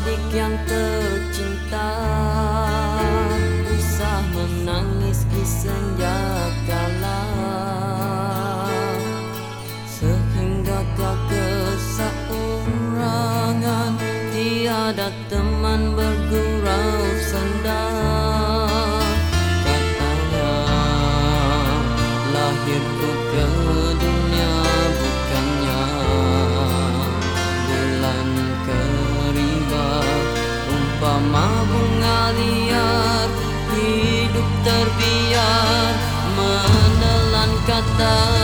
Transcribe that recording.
adik yang tercinta. Usah menangis di senja kala Sehingga kau keseorangan Tiada teman bergurau senda. Katanya lahirku ke dunia liar hidup terbiar Menelan kata